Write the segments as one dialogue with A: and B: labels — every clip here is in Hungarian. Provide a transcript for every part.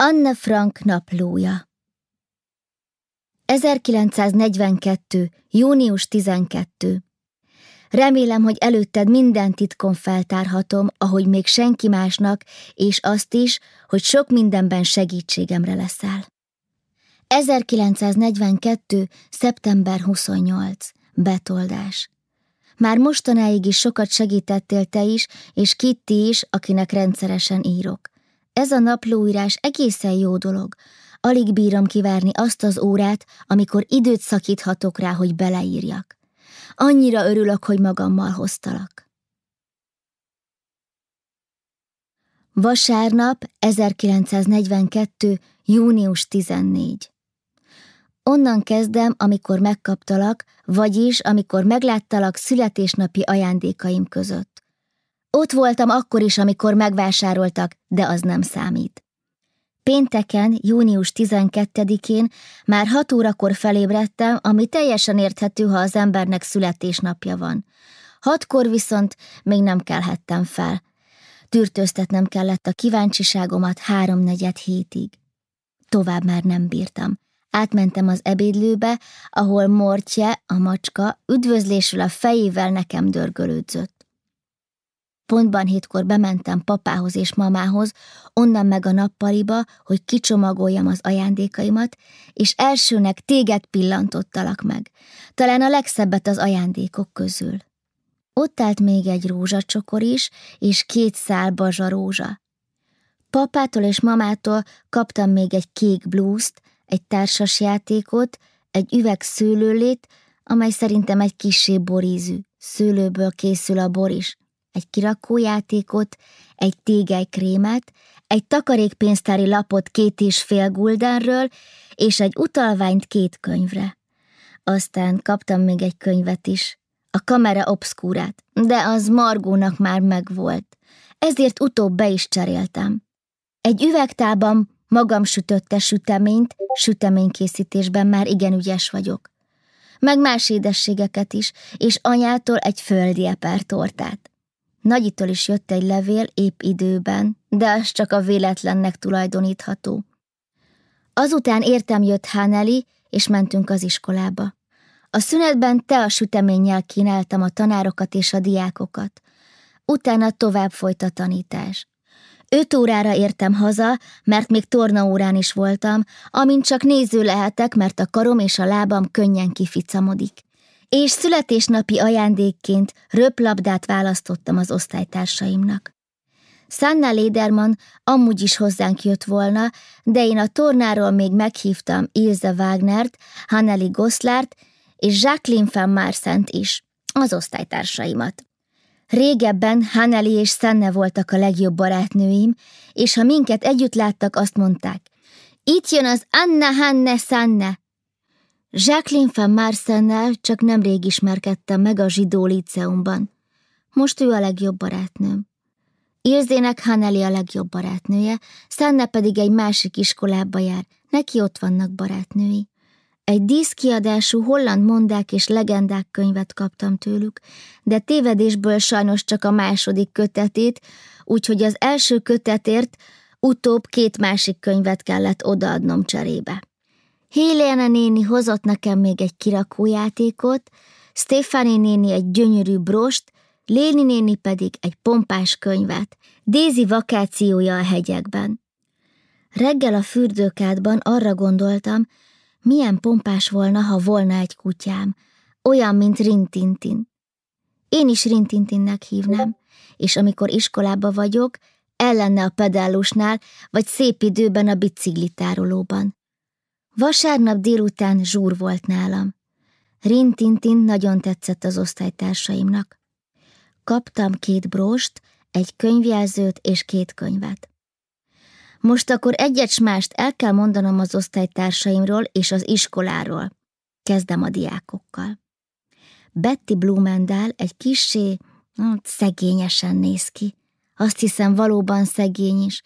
A: Anne Frank naplója 1942. június 12. Remélem, hogy előtted minden titkon feltárhatom, ahogy még senki másnak, és azt is, hogy sok mindenben segítségemre leszel. 1942. szeptember 28. Betoldás. Már mostanáig is sokat segítettél te is, és Kitty is, akinek rendszeresen írok. Ez a naplóírás egészen jó dolog. Alig bírom kivárni azt az órát, amikor időt szakíthatok rá, hogy beleírjak. Annyira örülök, hogy magammal hoztalak. Vasárnap, 1942. június 14. Onnan kezdem, amikor megkaptalak, vagyis amikor megláttalak születésnapi ajándékaim között. Ott voltam akkor is, amikor megvásároltak, de az nem számít. Pénteken, június 12-én már hat órakor felébredtem, ami teljesen érthető, ha az embernek születésnapja van. Hatkor viszont még nem kelhettem fel. Tűrtőztetnem kellett a kíváncsiságomat háromnegyed hétig. Tovább már nem bírtam. Átmentem az ebédlőbe, ahol Mortje, a macska, üdvözlésül a fejével nekem dörgölődzött. Pontban hétkor bementem papához és mamához, onnan meg a nappaliba, hogy kicsomagoljam az ajándékaimat, és elsőnek téged pillantottalak meg, talán a legszebbet az ajándékok közül. Ott állt még egy rózsacsokor is, és két szál bazsa rózsa. Papától és mamától kaptam még egy kék blúzt, egy társas játékot, egy üveg szőlőlét, amely szerintem egy kisé borízű. Szőlőből készül a bor is egy kirakójátékot, egy tégely-krémet, egy takarékpénztári lapot két és fél guldenről, és egy utalványt két könyvre. Aztán kaptam még egy könyvet is, a kamera obszkúrát, de az Margónak már megvolt, ezért utóbb be is cseréltem. Egy üvegtában magam sütötte süteményt, süteménykészítésben már igen ügyes vagyok. Meg más édességeket is, és anyától egy földi eper tortát. Nagyitól is jött egy levél épp időben, de az csak a véletlennek tulajdonítható. Azután értem jött Háneli, és mentünk az iskolába. A szünetben te a süteménnyel kínáltam a tanárokat és a diákokat. Utána tovább folyt a tanítás. Öt órára értem haza, mert még tornaórán is voltam, amint csak néző lehetek, mert a karom és a lábam könnyen kificamodik és születésnapi ajándékként röplabdát választottam az osztálytársaimnak. Sanna Lederman amúgy is hozzánk jött volna, de én a tornáról még meghívtam Ilse Wagnert, Hanneli Goszlárt és Jacqueline van Marsent is, az osztálytársaimat. Régebben Hanneli és Sanne voltak a legjobb barátnőim, és ha minket együtt láttak, azt mondták, itt jön az Anna Hanne Sanne, Jacqueline van Marsennel csak nemrég ismerkedtem meg a zsidó liceumban. Most ő a legjobb barátnőm. Ilzének Haneli a legjobb barátnője, Szenne pedig egy másik iskolába jár, neki ott vannak barátnői. Egy díszkiadású holland mondák és legendák könyvet kaptam tőlük, de tévedésből sajnos csak a második kötetét, úgyhogy az első kötetért utóbb két másik könyvet kellett odaadnom cserébe. Héléna néni hozott nekem még egy kirakójátékot, Stefani néni egy gyönyörű brost, Léni néni pedig egy pompás könyvet, Dézi vakációja a hegyekben. Reggel a fürdőkádban arra gondoltam, milyen pompás volna, ha volna egy kutyám, olyan, mint Rintintin. Én is Rintintinnek hívnám, és amikor iskolába vagyok, ellenne a pedállusnál, vagy szép időben a biciklitárolóban. Vasárnap délután zsúr volt nálam. Rintintin nagyon tetszett az osztálytársaimnak. Kaptam két bróst, egy könyvjelzőt és két könyvet. Most akkor egyet mást el kell mondanom az osztálytársaimról és az iskoláról. Kezdem a diákokkal. Betty Blumendál egy kissé, hát, szegényesen néz ki. Azt hiszem valóban szegény is.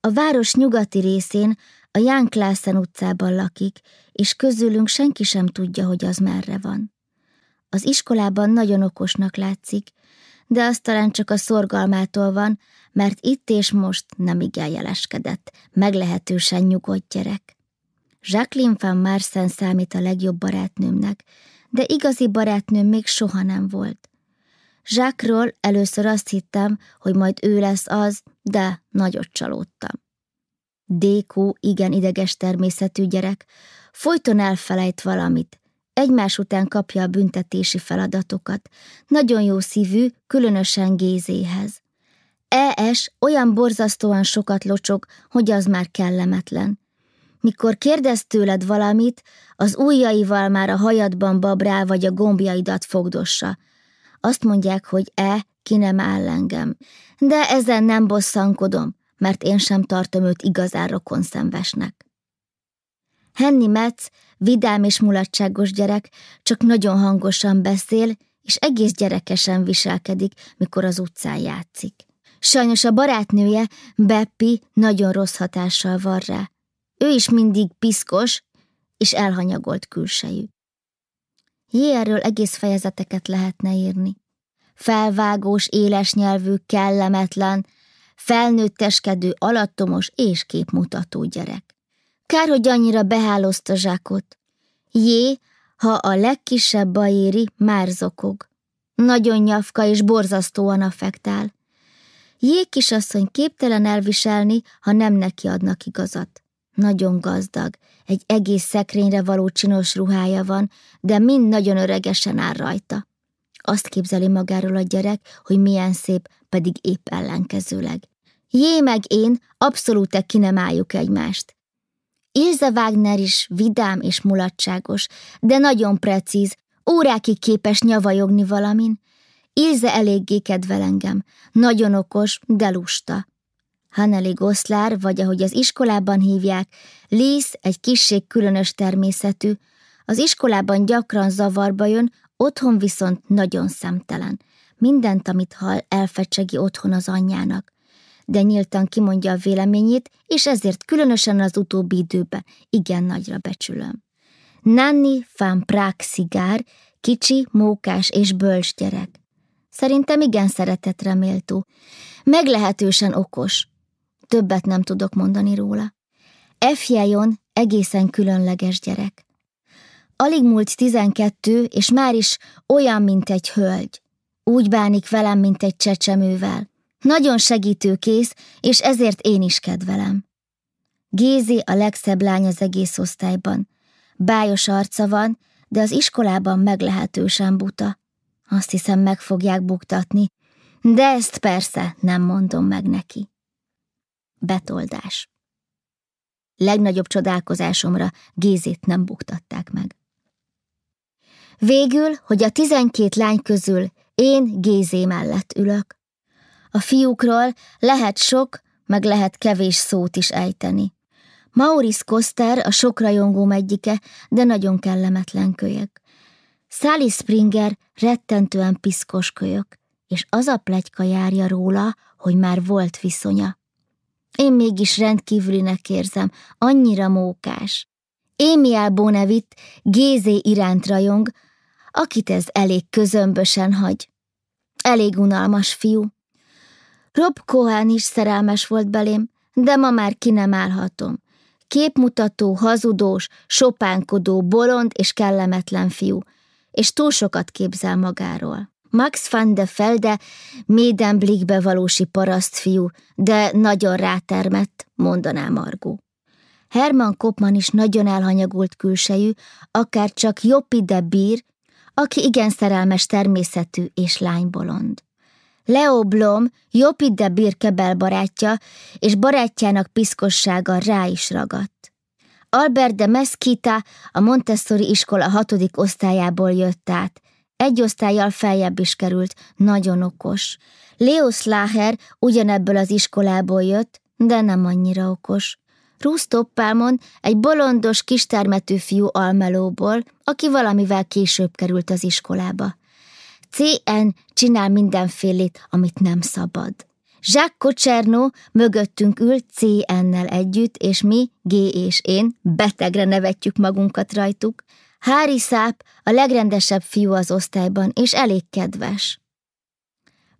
A: A város nyugati részén a Ján Klászen utcában lakik, és közülünk senki sem tudja, hogy az merre van. Az iskolában nagyon okosnak látszik, de az talán csak a szorgalmától van, mert itt és most nem igen jeleskedett, meglehetősen nyugodt gyerek. Jacqueline van Marsen számít a legjobb barátnőmnek, de igazi barátnőm még soha nem volt. Zsákról először azt hittem, hogy majd ő lesz az, de nagyot csalódtam. Dékó igen ideges természetű gyerek, folyton elfelejt valamit, egymás után kapja a büntetési feladatokat, nagyon jó szívű, különösen Gézéhez. ES olyan borzasztóan sokat locsog, hogy az már kellemetlen. Mikor kérdez tőled valamit, az ujjaival már a hajadban babrál vagy a gombjaidat fogdossa. Azt mondják, hogy E ki nem áll engem. De ezen nem bosszankodom, mert én sem tartom őt igazán rokonszenvesnek. Henny Metz, vidám és mulatságos gyerek, csak nagyon hangosan beszél, és egész gyerekesen viselkedik, mikor az utcán játszik. Sajnos a barátnője, Beppi, nagyon rossz hatással van rá. Ő is mindig piszkos és elhanyagolt külsejű. Jéerről egész fejezeteket lehetne írni. Felvágós, éles nyelvű, kellemetlen, felnőtteskedő, alattomos és képmutató gyerek. Kár, hogy annyira behálozta zsákot. Jé, ha a legkisebb baj éri, már zokog. Nagyon nyafka és borzasztóan affektál. Jé kisasszony képtelen elviselni, ha nem neki adnak igazat. Nagyon gazdag, egy egész szekrényre való csinos ruhája van, de mind nagyon öregesen áll rajta. Azt képzeli magáról a gyerek, hogy milyen szép, pedig épp ellenkezőleg. Jé meg én, abszolút ki nem álljuk egymást. Ilze Wagner is vidám és mulatságos, de nagyon precíz, órákig képes nyavajogni valamin. Ilze eléggé kedvel engem, nagyon okos, de lusta. Haneli Goszlár, vagy ahogy az iskolában hívják, Liz egy kisség különös természetű, az iskolában gyakran zavarba jön, otthon viszont nagyon szemtelen. Mindent, amit hall, elfecsegi otthon az anyjának. De nyíltan kimondja a véleményét, és ezért különösen az utóbbi időben igen nagyra becsülöm. Nanni van Prague szigár, kicsi, mókás és bölcs gyerek. Szerintem igen szeretetre méltó. Meglehetősen okos. Többet nem tudok mondani róla. Efjejon egészen különleges gyerek. Alig múlt tizenkettő, és már is olyan, mint egy hölgy. Úgy bánik velem, mint egy csecsemővel. Nagyon segítőkész, és ezért én is kedvelem. Gézi a legszebb lány az egész osztályban. Bájos arca van, de az iskolában meglehetősen buta. Azt hiszem, meg fogják buktatni, de ezt persze nem mondom meg neki. Betoldás. Legnagyobb csodálkozásomra Gézét nem buktatták meg. Végül, hogy a tizenkét lány közül én Gézé mellett ülök. A fiúkról lehet sok, meg lehet kevés szót is ejteni. Maurice Koster a sok rajongóm egyike, de nagyon kellemetlen kölyök. Sally Springer rettentően piszkos kölyök, és az a plegyka járja róla, hogy már volt viszonya. Én mégis rendkívülinek érzem, annyira mókás. Émiel Bonevit Gézé iránt rajong, akit ez elég közömbösen hagy. Elég unalmas fiú. Rob Cohen is szerelmes volt belém, de ma már ki nem állhatom. Képmutató, hazudós, sopánkodó, bolond és kellemetlen fiú, és túl sokat képzel magáról. Max van de Felde médenblikbe valósi parasztfiú, de nagyon rátermett, mondaná Margó. Herman Kopman is nagyon elhanyagult külsejű, akár csak Joppi de Bír, aki igen szerelmes természetű és lánybolond. Leo Blom Joppi de Bír kebel barátja, és barátjának piszkossága rá is ragadt. Albert de Mesquita a Montessori iskola hatodik osztályából jött át, egy osztályjal feljebb is került, nagyon okos. Leo Slaher ugyanebből az iskolából jött, de nem annyira okos. Toppelmon egy bolondos, kistermetű fiú almelóból, aki valamivel később került az iskolába. CN csinál mindenfélét, amit nem szabad. Jacques Kocsernó mögöttünk ül CN-nel együtt, és mi, G és én, betegre nevetjük magunkat rajtuk, Hári Száp a legrendesebb fiú az osztályban, és elég kedves.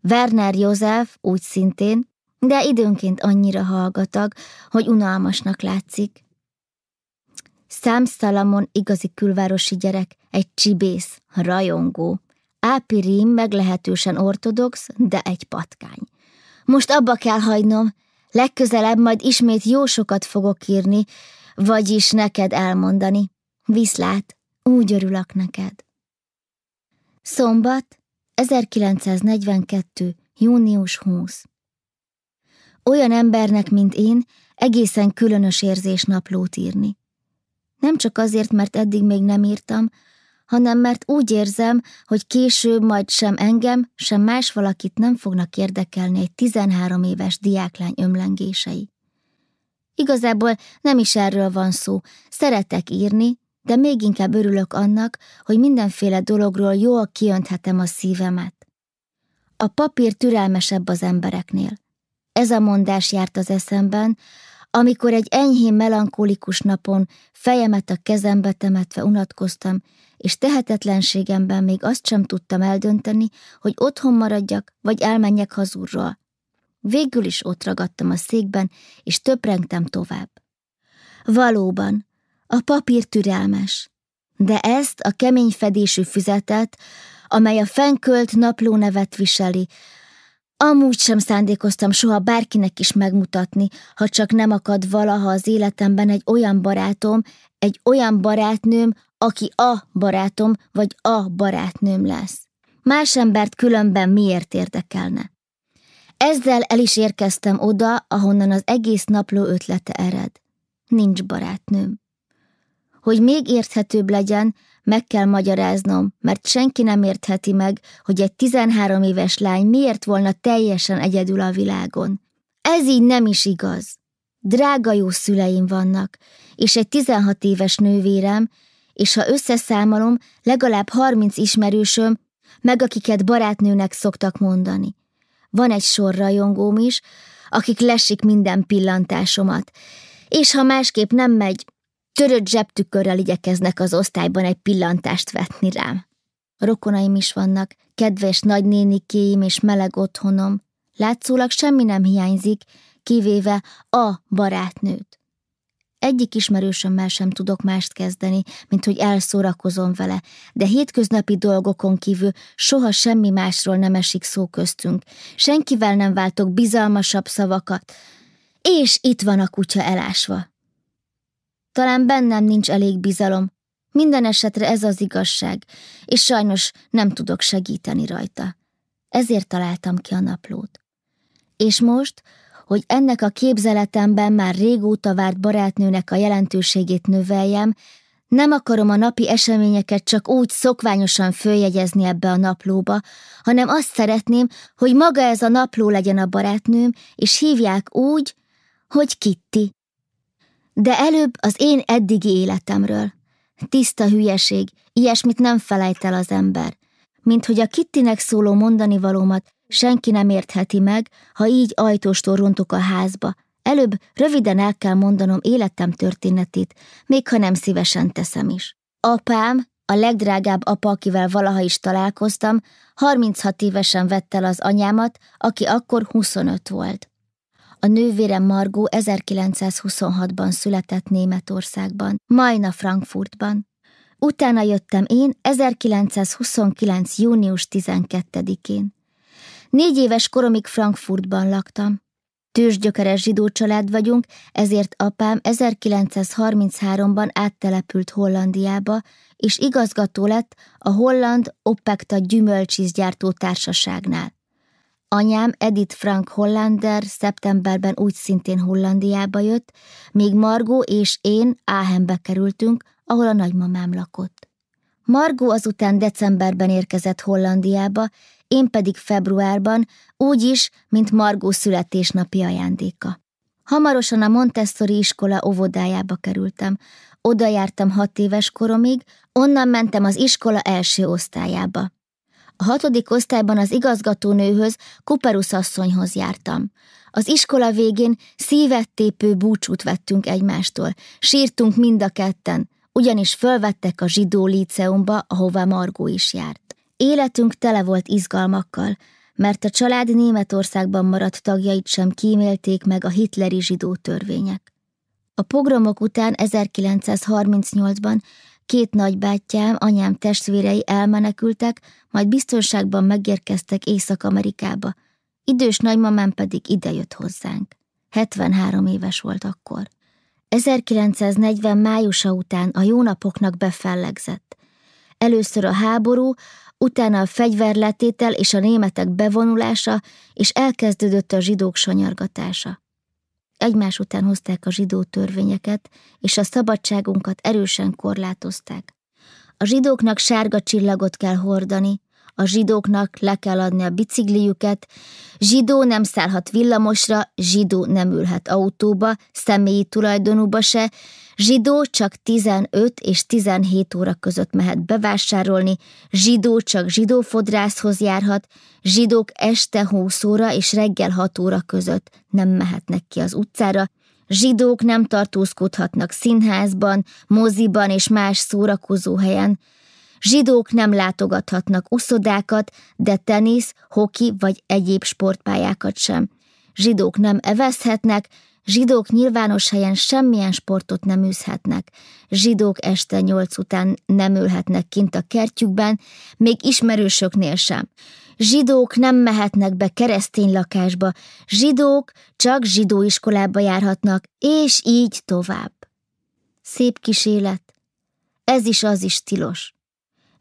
A: Werner József úgy szintén, de időnként annyira hallgatag, hogy unalmasnak látszik. Sam Salamon igazi külvárosi gyerek, egy csibész, rajongó. Ápi Rím meglehetősen ortodox, de egy patkány. Most abba kell hagynom, legközelebb majd ismét jó sokat fogok írni, vagyis neked elmondani. Viszlát, úgy örülök neked. Szombat, 1942. június 20. Olyan embernek, mint én, egészen különös érzés naplót írni. Nem csak azért, mert eddig még nem írtam, hanem mert úgy érzem, hogy később majd sem engem, sem más valakit nem fognak érdekelni egy 13 éves diáklány ömlengései. Igazából nem is erről van szó, szeretek írni, de még inkább örülök annak, hogy mindenféle dologról jól kiönthetem a szívemet. A papír türelmesebb az embereknél. Ez a mondás járt az eszemben, amikor egy enyhén melankolikus napon fejemet a kezembe temetve unatkoztam, és tehetetlenségemben még azt sem tudtam eldönteni, hogy otthon maradjak, vagy elmenjek hazurról. Végül is ott ragadtam a székben, és töprengtem tovább. Valóban, a papír türelmes, de ezt a kemény fedésű füzetet, amely a fenkölt napló nevet viseli, Amúgy sem szándékoztam soha bárkinek is megmutatni, ha csak nem akad valaha az életemben egy olyan barátom, egy olyan barátnőm, aki a barátom vagy a barátnőm lesz. Más embert különben miért érdekelne? Ezzel el is érkeztem oda, ahonnan az egész napló ötlete ered. Nincs barátnőm. Hogy még érthetőbb legyen, meg kell magyaráznom, mert senki nem értheti meg, hogy egy 13 éves lány miért volna teljesen egyedül a világon. Ez így nem is igaz. Drága jó szüleim vannak, és egy 16 éves nővérem, és ha összeszámolom, legalább 30 ismerősöm, meg akiket barátnőnek szoktak mondani. Van egy sor rajongóm is, akik lesik minden pillantásomat, és ha másképp nem megy, Törött zsebtükörrel igyekeznek az osztályban egy pillantást vetni rám. Rokonaim is vannak, kedves nagynénikéim és meleg otthonom. Látszólag semmi nem hiányzik, kivéve a barátnőt. Egyik ismerősömmel sem tudok mást kezdeni, mint hogy elszórakozom vele, de hétköznapi dolgokon kívül soha semmi másról nem esik szó köztünk. Senkivel nem váltok bizalmasabb szavakat, és itt van a kutya elásva. Talán bennem nincs elég bizalom. Minden esetre ez az igazság, és sajnos nem tudok segíteni rajta. Ezért találtam ki a naplót. És most, hogy ennek a képzeletemben már régóta várt barátnőnek a jelentőségét növeljem, nem akarom a napi eseményeket csak úgy szokványosan följegyezni ebbe a naplóba, hanem azt szeretném, hogy maga ez a napló legyen a barátnőm, és hívják úgy, hogy Kitti. De előbb az én eddigi életemről. Tiszta hülyeség, ilyesmit nem felejt el az ember. Mint hogy a Kittinek szóló mondani valómat senki nem értheti meg, ha így ajtóstól rontok a házba. Előbb röviden el kell mondanom életem történetét, még ha nem szívesen teszem is. Apám, a legdrágább apa, akivel valaha is találkoztam, 36 évesen vette el az anyámat, aki akkor 25 volt. A nővérem Margó 1926-ban született Németországban, Majna Frankfurtban. Utána jöttem én 1929. június 12-én. Négy éves koromig Frankfurtban laktam. Tőzsgyökeres zsidó család vagyunk, ezért apám 1933-ban áttelepült Hollandiába, és igazgató lett a Holland Opekta gyümölcsízgyártó társaságnál. Anyám Edith Frank Hollander szeptemberben úgy szintén Hollandiába jött, míg Margó és én Áhenbe kerültünk, ahol a nagymamám lakott. Margó azután decemberben érkezett Hollandiába, én pedig februárban, úgy is, mint Margó születésnapi ajándéka. Hamarosan a Montessori iskola óvodájába kerültem. Oda jártam hat éves koromig, onnan mentem az iskola első osztályába. A hatodik osztályban az igazgatónőhöz, Kuperus asszonyhoz jártam. Az iskola végén szívettépő búcsút vettünk egymástól. Sírtunk mind a ketten, ugyanis fölvettek a zsidó líceumba, ahová Margó is járt. Életünk tele volt izgalmakkal, mert a család Németországban maradt tagjait sem kímélték meg a hitleri zsidó törvények. A pogromok után 1938-ban két nagybátyám, anyám testvérei elmenekültek, majd biztonságban megérkeztek Észak-Amerikába, idős nagymamám pedig idejött hozzánk. 73 éves volt akkor. 1940 májusa után a jó napoknak befellegzett. Először a háború, utána a fegyverletétel és a németek bevonulása, és elkezdődött a zsidók sanyargatása. Egymás után hozták a zsidó törvényeket, és a szabadságunkat erősen korlátozták. A zsidóknak sárga csillagot kell hordani, a zsidóknak le kell adni a bicikliüket, zsidó nem szállhat villamosra, zsidó nem ülhet autóba, személyi tulajdonúba se, zsidó csak 15 és 17 óra között mehet bevásárolni, zsidó csak zsidófodrászhoz járhat, zsidók este 20 óra és reggel 6 óra között nem mehetnek ki az utcára, zsidók nem tartózkodhatnak színházban, moziban és más szórakozó helyen, Zsidók nem látogathatnak uszodákat, de tenisz, hoki vagy egyéb sportpályákat sem. Zsidók nem evezhetnek, zsidók nyilvános helyen semmilyen sportot nem űzhetnek. Zsidók este nyolc után nem ülhetnek kint a kertjükben, még ismerősöknél sem. Zsidók nem mehetnek be keresztény lakásba, zsidók csak zsidóiskolába járhatnak, és így tovább. Szép kis élet. Ez is az is tilos.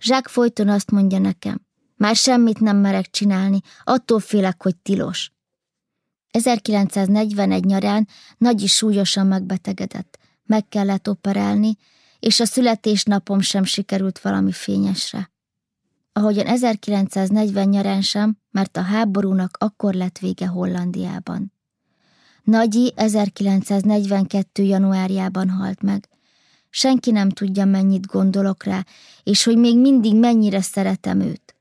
A: Zsák folyton azt mondja nekem, már semmit nem merek csinálni, attól félek, hogy tilos. 1941 nyarán nagy súlyosan megbetegedett, meg kellett operálni, és a születésnapom sem sikerült valami fényesre. Ahogyan 1940 nyarán sem, mert a háborúnak akkor lett vége Hollandiában. Nagyi 1942. januárjában halt meg, senki nem tudja, mennyit gondolok rá, és hogy még mindig mennyire szeretem őt.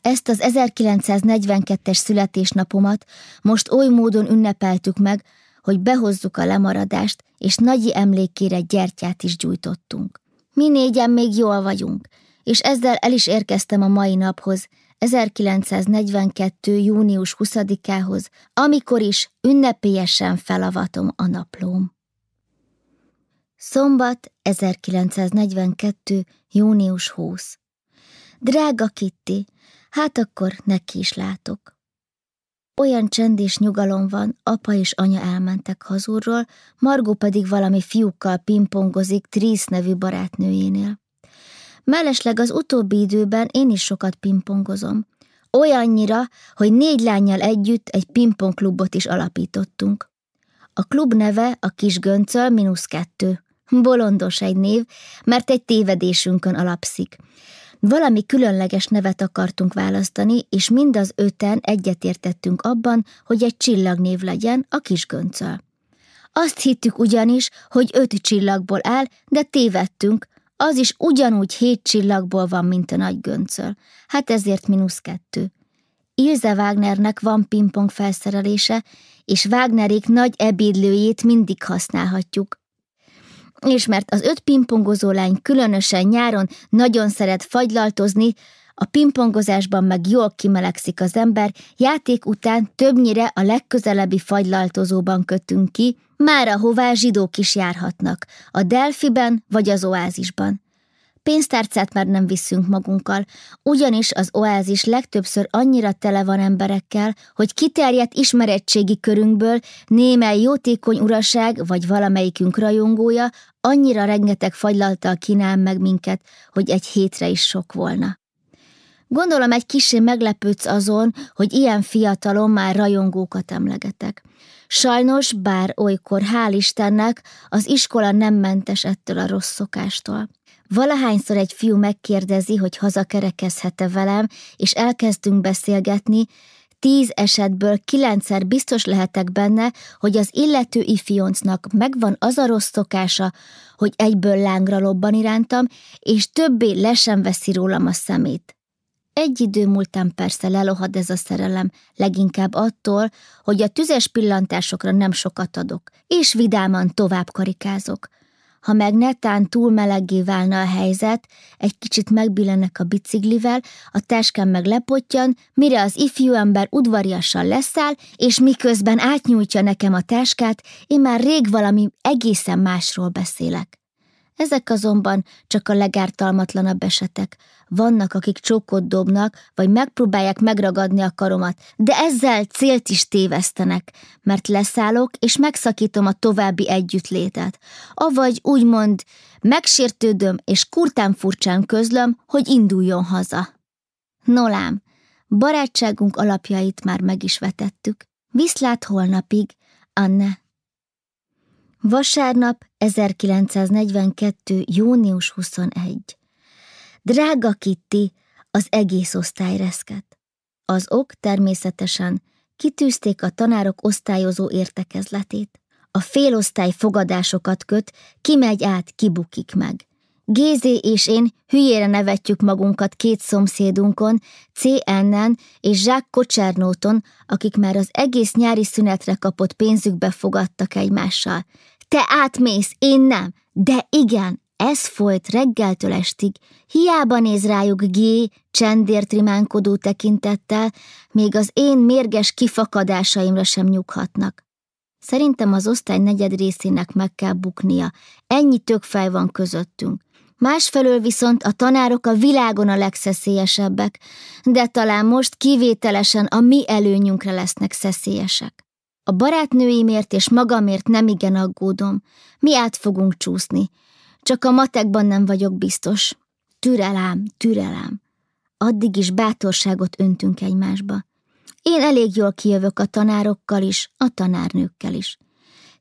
A: Ezt az 1942-es születésnapomat most oly módon ünnepeltük meg, hogy behozzuk a lemaradást, és nagyi emlékére gyertyát is gyújtottunk. Mi négyen még jól vagyunk, és ezzel el is érkeztem a mai naphoz, 1942. június 20-ához, amikor is ünnepélyesen felavatom a naplóm. Szombat 1942. június 20. Drága Kitty, hát akkor neki is látok. Olyan csend és nyugalom van, apa és anya elmentek hazúrról, Margó pedig valami fiúkkal pingpongozik Trísz nevű barátnőjénél. Mellesleg az utóbbi időben én is sokat pingpongozom. Olyannyira, hogy négy lányjal együtt egy pingpongklubot is alapítottunk. A klub neve a kis göncöl mínusz kettő. Bolondos egy név, mert egy tévedésünkön alapszik. Valami különleges nevet akartunk választani, és mind az öten egyetértettünk abban, hogy egy csillagnév legyen a kis göncöl. Azt hittük ugyanis, hogy öt csillagból áll, de tévedtünk, az is ugyanúgy hét csillagból van, mint a nagy göncöl. Hát ezért mínusz kettő. Ilze Wagnernek van pingpong felszerelése, és Wagnerék nagy ebédlőjét mindig használhatjuk és mert az öt pingpongozó lány különösen nyáron nagyon szeret fagylaltozni, a pingpongozásban meg jól kimelegszik az ember, játék után többnyire a legközelebbi fagylaltozóban kötünk ki, már ahová zsidók is járhatnak, a Delfiben vagy az oázisban. Pénztárcát már nem viszünk magunkkal, ugyanis az oázis legtöbbször annyira tele van emberekkel, hogy kiterjedt ismerettségi körünkből némely jótékony uraság vagy valamelyikünk rajongója annyira rengeteg fagylaltal kínál meg minket, hogy egy hétre is sok volna. Gondolom egy kisé meglepődsz azon, hogy ilyen fiatalon már rajongókat emlegetek. Sajnos, bár olykor hál' Istennek, az iskola nem mentes ettől a rossz szokástól. Valahányszor egy fiú megkérdezi, hogy hazakerekezhet-e velem, és elkezdünk beszélgetni, tíz esetből kilencszer biztos lehetek benne, hogy az illető ifjoncnak megvan az a rossz szokása, hogy egyből lángra lobban irántam, és többé le sem veszi rólam a szemét. Egy idő múltán persze lelohad ez a szerelem, leginkább attól, hogy a tüzes pillantásokra nem sokat adok, és vidáman tovább karikázok – Ha meg netán túl meleggé válna a helyzet, egy kicsit megbillenek a biciklivel, a táskám meg lepottyan, mire az ifjú ember udvariasan leszáll, és miközben átnyújtja nekem a táskát, én már rég valami egészen másról beszélek. Ezek azonban csak a legártalmatlanabb esetek. Vannak, akik csókot dobnak, vagy megpróbálják megragadni a karomat, de ezzel célt is tévesztenek, mert leszállok, és megszakítom a további együttlétet. Avagy úgymond megsértődöm, és kurtán furcsán közlöm, hogy induljon haza. Nolám, barátságunk alapjait már meg is vetettük. Viszlát holnapig, Anne. Vasárnap 1942. június 21. Drága Kitti, az egész osztály reszket. Az ok természetesen kitűzték a tanárok osztályozó értekezletét. A félosztály fogadásokat köt, kimegy át, kibukik meg. Gézé és én hülyére nevetjük magunkat két szomszédunkon, C.N.-en és Jacques Kocsernóton, akik már az egész nyári szünetre kapott pénzükbe fogadtak egymással. Te átmész, én nem. De igen, ez folyt reggeltől estig. Hiába néz rájuk G. csendért rimánkodó tekintettel, még az én mérges kifakadásaimra sem nyughatnak. Szerintem az osztály negyed részének meg kell buknia. Ennyi tökfej van közöttünk. Másfelől viszont a tanárok a világon a legszeszélyesebbek, de talán most kivételesen a mi előnyünkre lesznek szeszélyesek. A barátnőimért és magamért nem igen aggódom. Mi át fogunk csúszni. Csak a matekban nem vagyok biztos. Türelám, türelám. Addig is bátorságot öntünk egymásba. Én elég jól kijövök a tanárokkal is, a tanárnőkkel is.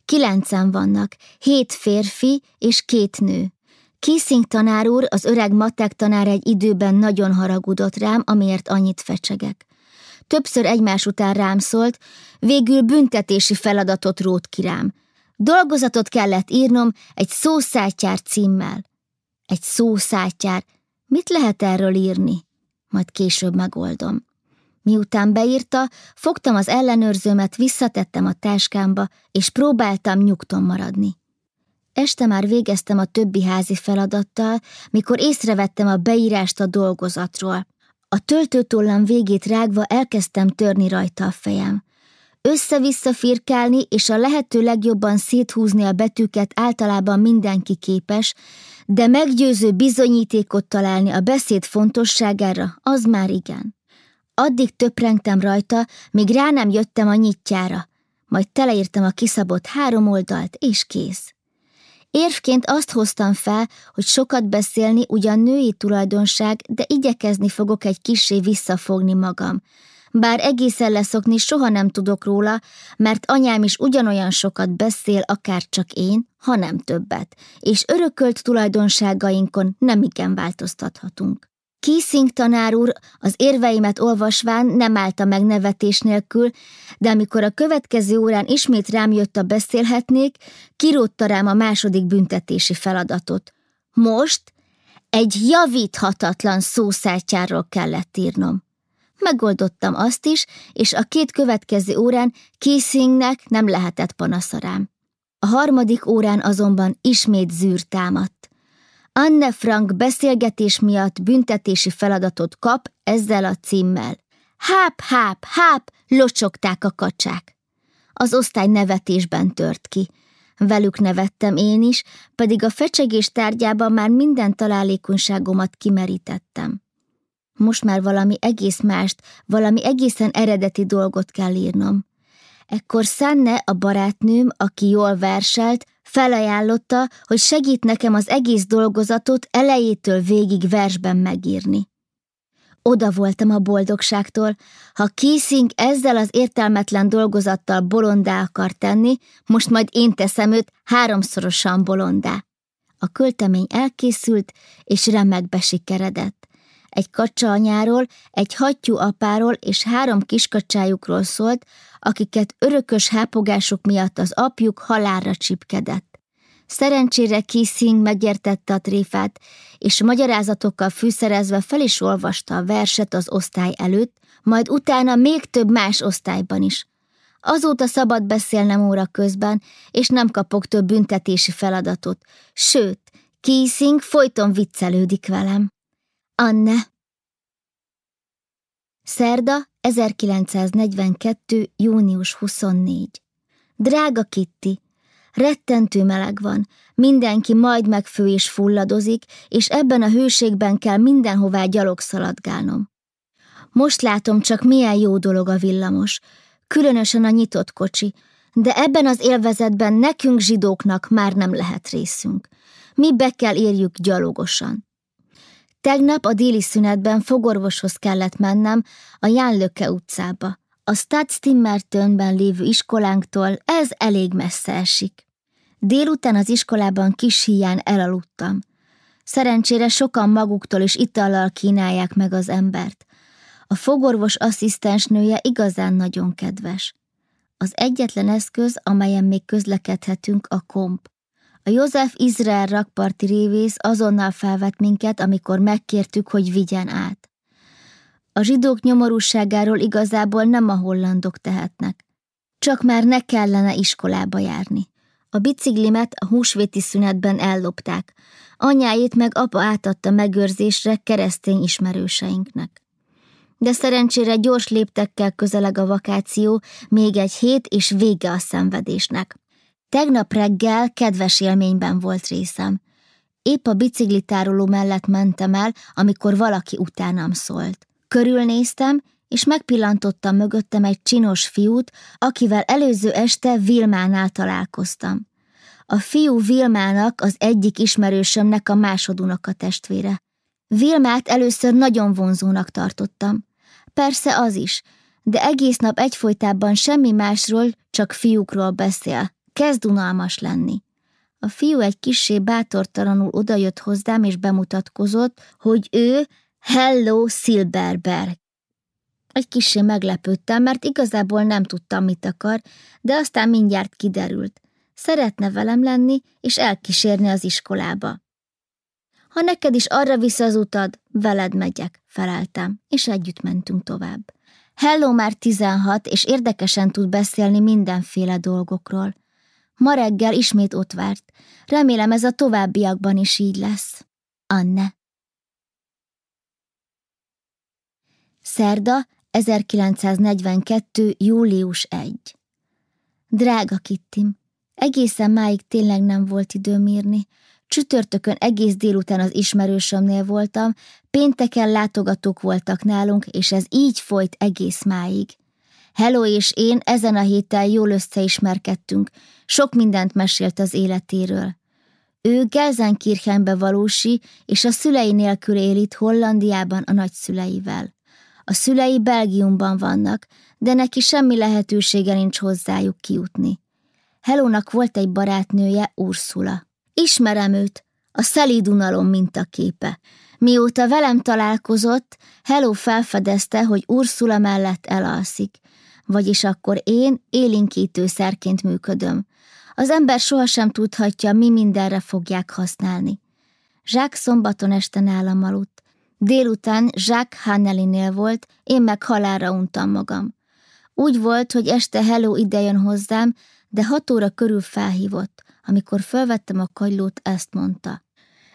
A: Kilencen vannak, hét férfi és két nő. Kissing tanár úr, az öreg matek tanár egy időben nagyon haragudott rám, amiért annyit fecsegek többször egymás után rám szólt, végül büntetési feladatot rót ki rám. Dolgozatot kellett írnom egy szószátyár címmel. Egy szószátyár. Mit lehet erről írni? Majd később megoldom. Miután beírta, fogtam az ellenőrzőmet, visszatettem a táskámba, és próbáltam nyugton maradni. Este már végeztem a többi házi feladattal, mikor észrevettem a beírást a dolgozatról. A töltőtollam végét rágva elkezdtem törni rajta a fejem. Össze-vissza firkálni és a lehető legjobban széthúzni a betűket általában mindenki képes, de meggyőző bizonyítékot találni a beszéd fontosságára, az már igen. Addig töprengtem rajta, míg rá nem jöttem a nyitjára, majd teleírtam a kiszabott három oldalt, és kész. Érvként azt hoztam fel, hogy sokat beszélni ugyan női tulajdonság, de igyekezni fogok egy kisé visszafogni magam. Bár egészen leszokni soha nem tudok róla, mert anyám is ugyanolyan sokat beszél, akár csak én, ha nem többet, és örökölt tulajdonságainkon nem igen változtathatunk. Keesing tanár úr az érveimet olvasván nem állta meg nevetés nélkül, de amikor a következő órán ismét rám jött a beszélhetnék, kirótta rám a második büntetési feladatot. Most egy javíthatatlan szószátyáról kellett írnom. Megoldottam azt is, és a két következő órán Keesingnek nem lehetett panasza rám. A harmadik órán azonban ismét zűr támadt. Anne Frank beszélgetés miatt büntetési feladatot kap ezzel a címmel. Háp, háp, háp, locsogták a kacsák. Az osztály nevetésben tört ki. Velük nevettem én is, pedig a fecsegés tárgyában már minden találékonyságomat kimerítettem. Most már valami egész mást, valami egészen eredeti dolgot kell írnom. Ekkor Szenne, a barátnőm, aki jól verselt, Felajánlotta, hogy segít nekem az egész dolgozatot elejétől végig versben megírni. Oda voltam a boldogságtól, ha Keesing ezzel az értelmetlen dolgozattal bolondá akar tenni, most majd én teszem őt háromszorosan bolondá. A költemény elkészült, és remekbe sikeredett. Egy kacsa anyáról, egy hattyú apáról és három kiskacsájukról szólt, akiket örökös hápogások miatt az apjuk halálra csipkedett. Szerencsére Kissing megértette a tréfát, és magyarázatokkal fűszerezve fel is olvasta a verset az osztály előtt, majd utána még több más osztályban is. Azóta szabad beszélnem óra közben, és nem kapok több büntetési feladatot. Sőt, Keesing folyton viccelődik velem. Anne. Szerda, 1942. június 24. Drága Kitty, rettentő meleg van, mindenki majd megfő és fulladozik, és ebben a hőségben kell mindenhová gyalog szaladgálnom. Most látom csak milyen jó dolog a villamos, különösen a nyitott kocsi, de ebben az élvezetben nekünk zsidóknak már nem lehet részünk. Mi be kell érjük gyalogosan. Tegnap a déli szünetben fogorvoshoz kellett mennem a Jánlöke utcába. A Stadtstimmertönben lévő iskolánktól ez elég messze esik. Délután az iskolában kis híján elaludtam. Szerencsére sokan maguktól is itallal kínálják meg az embert. A fogorvos asszisztensnője igazán nagyon kedves. Az egyetlen eszköz, amelyen még közlekedhetünk, a komp. A József Izrael rakparti révész azonnal felvett minket, amikor megkértük, hogy vigyen át. A zsidók nyomorúságáról igazából nem a hollandok tehetnek. Csak már ne kellene iskolába járni. A biciklimet a húsvéti szünetben ellopták, anyáit meg apa átadta megőrzésre keresztény ismerőseinknek. De szerencsére gyors léptekkel közeleg a vakáció, még egy hét és vége a szenvedésnek. Tegnap reggel kedves élményben volt részem. Épp a biciklitároló mellett mentem el, amikor valaki utánam szólt. Körülnéztem, és megpillantottam mögöttem egy csinos fiút, akivel előző este Vilmánál találkoztam. A fiú Vilmának az egyik ismerősömnek a másodunoka testvére. Vilmát először nagyon vonzónak tartottam. Persze az is, de egész nap egyfolytában semmi másról, csak fiúkról beszél. Kezd unalmas lenni. A fiú egy kissé bátortalanul odajött hozzám és bemutatkozott, hogy ő Hello Silberberg. Egy kissé meglepődtem, mert igazából nem tudtam, mit akar, de aztán mindjárt kiderült. Szeretne velem lenni, és elkísérni az iskolába. Ha neked is arra visz az utad, veled megyek, feleltem, és együtt mentünk tovább. Hello már 16, és érdekesen tud beszélni mindenféle dolgokról. Ma reggel ismét ott várt. Remélem ez a továbbiakban is így lesz. Anne. Szerda, 1942. július 1. Drága Kittim, egészen máig tényleg nem volt időm írni. Csütörtökön egész délután az ismerősömnél voltam, pénteken látogatók voltak nálunk, és ez így folyt egész máig. Hello és én ezen a héten jól összeismerkedtünk, sok mindent mesélt az életéről. Ő Gelsenkirchenbe valósi, és a szülei nélkül él itt Hollandiában a nagyszüleivel. A szülei Belgiumban vannak, de neki semmi lehetősége nincs hozzájuk kijutni. Helónak volt egy barátnője, Ursula. Ismerem őt, a szelíd unalom mintaképe. Mióta velem találkozott, Hello felfedezte, hogy Ursula mellett elalszik, vagyis akkor én élinkítő szerként működöm. Az ember sohasem tudhatja, mi mindenre fogják használni. Zsák szombaton este nálam aludt. Délután Zsák Hannelinél volt, én meg halára untam magam. Úgy volt, hogy este Hello idejön hozzám, de hat óra körül felhívott. Amikor felvettem a kagylót, ezt mondta.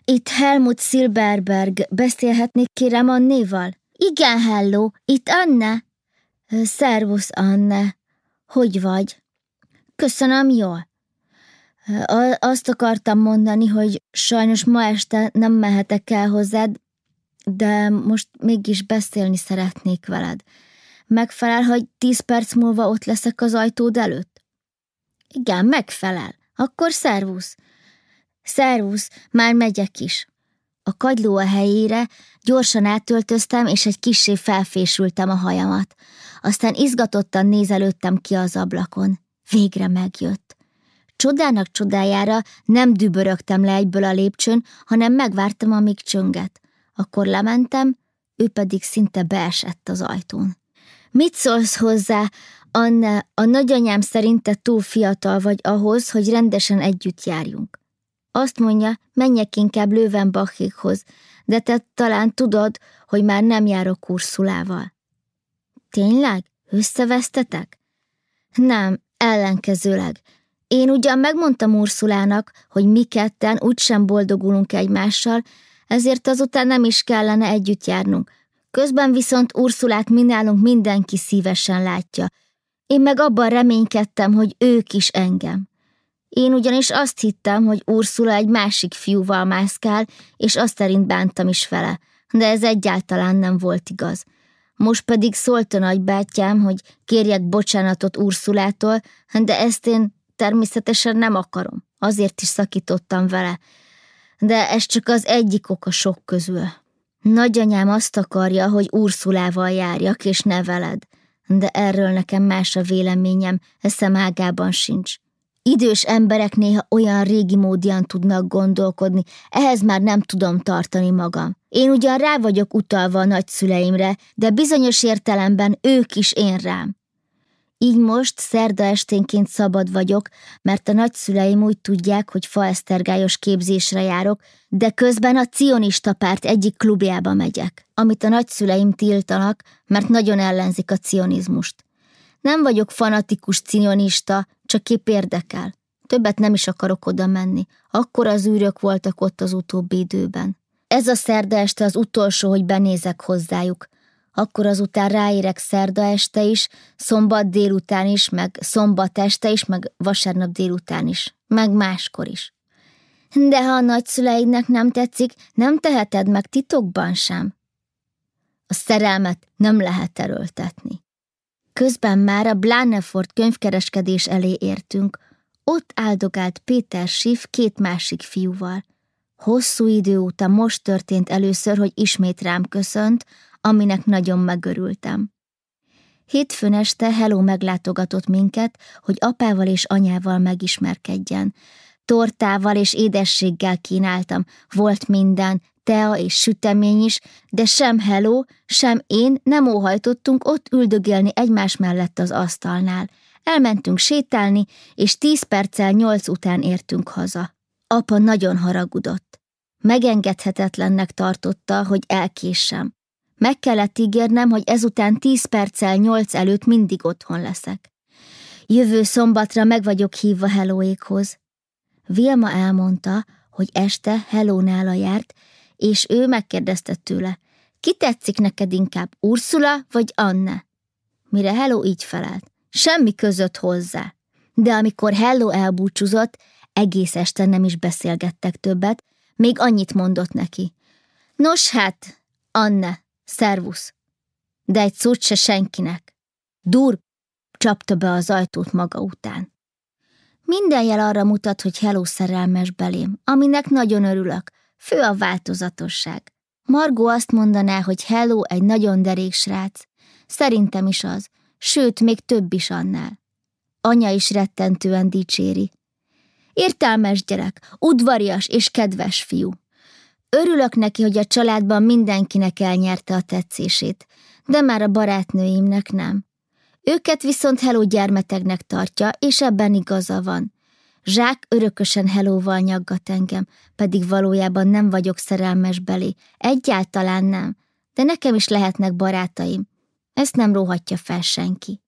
A: Itt Helmut Silberberg, beszélhetnék kérem Annéval? Igen, Hello, itt Anne. Szervusz, Anne. Hogy vagy? Köszönöm, jól. Azt akartam mondani, hogy sajnos ma este nem mehetek el hozzád, de most mégis beszélni szeretnék veled. Megfelel, hogy tíz perc múlva ott leszek az ajtód előtt? Igen, megfelel. Akkor szervusz. Szervusz, már megyek is. A kagyló a helyére, gyorsan átöltöztem, és egy kissé felfésültem a hajamat. Aztán izgatottan nézelődtem ki az ablakon. Végre megjött. Csodának csodájára nem dübörögtem le egyből a lépcsőn, hanem megvártam, amíg csönget. Akkor lementem, ő pedig szinte beesett az ajtón. Mit szólsz hozzá, Anne, a nagyanyám szerinte túl fiatal vagy ahhoz, hogy rendesen együtt járjunk. Azt mondja, menjek inkább Löwenbachikhoz, de te talán tudod, hogy már nem járok kurszulával. Tényleg? Összevesztetek? Nem, ellenkezőleg. Én ugyan megmondtam Urszulának, hogy mi ketten úgysem boldogulunk egymással, ezért azután nem is kellene együtt járnunk. Közben viszont Urszulát mi mindenki szívesen látja. Én meg abban reménykedtem, hogy ők is engem. Én ugyanis azt hittem, hogy Ursula egy másik fiúval mászkál, és azt szerint bántam is vele, de ez egyáltalán nem volt igaz. Most pedig szólt a nagybátyám, hogy kérjek bocsánatot Ursulától, de ezt én természetesen nem akarom. Azért is szakítottam vele. De ez csak az egyik oka sok közül. Nagyanyám azt akarja, hogy Ursulával járjak, és ne veled. De erről nekem más a véleményem, eszem ágában sincs. Idős emberek néha olyan régi módian tudnak gondolkodni, ehhez már nem tudom tartani magam. Én ugyan rá vagyok utalva a nagyszüleimre, de bizonyos értelemben ők is én rám. Így most szerda esténként szabad vagyok, mert a nagyszüleim úgy tudják, hogy faesztergályos képzésre járok, de közben a cionista párt egyik klubjába megyek, amit a nagyszüleim tiltanak, mert nagyon ellenzik a cionizmust. Nem vagyok fanatikus cionista, csak kép érdekel. Többet nem is akarok oda menni. Akkor az űrök voltak ott az utóbbi időben. Ez a szerda este az utolsó, hogy benézek hozzájuk. Akkor azután ráérek szerda este is, szombat délután is, meg szombat este is, meg vasárnap délután is, meg máskor is. De ha a nagyszüleidnek nem tetszik, nem teheted meg titokban sem. A szerelmet nem lehet erőltetni. Közben már a Blánefort könyvkereskedés elé értünk, ott áldogált Péter Schiff két másik fiúval. Hosszú idő óta most történt először, hogy ismét rám köszönt, aminek nagyon megörültem. Hétfőn este Hello meglátogatott minket, hogy apával és anyával megismerkedjen. Tortával és édességgel kínáltam, volt minden, tea és sütemény is, de sem Hello, sem én nem óhajtottunk ott üldögélni egymás mellett az asztalnál. Elmentünk sétálni, és tíz perccel nyolc után értünk haza. Apa nagyon haragudott. Megengedhetetlennek tartotta, hogy elkéssem. Meg kellett ígérnem, hogy ezután tíz perccel nyolc előtt mindig otthon leszek. Jövő szombatra meg vagyok hívva Hellóékhoz. Vilma elmondta, hogy este Hellónála járt, és ő megkérdezte tőle, ki tetszik neked inkább, Ursula vagy Anne? Mire Hello így felelt, semmi között hozzá. De amikor Hello elbúcsúzott, egész este nem is beszélgettek többet, még annyit mondott neki. Nos hát, Anne, szervusz. De egy szót se senkinek. Dur csapta be az ajtót maga után. Minden jel arra mutat, hogy Hello szerelmes belém, aminek nagyon örülök, fő a változatosság. Margó azt mondaná, hogy Hello egy nagyon derék srác. Szerintem is az, sőt, még több is annál. Anya is rettentően dicséri. Értelmes gyerek, udvarias és kedves fiú. Örülök neki, hogy a családban mindenkinek elnyerte a tetszését, de már a barátnőimnek nem. Őket viszont Hello gyermetegnek tartja, és ebben igaza van. Zsák örökösen Helóval nyaggat engem, pedig valójában nem vagyok szerelmes belé. Egyáltalán nem, de nekem is lehetnek barátaim. Ezt nem róhatja fel senki.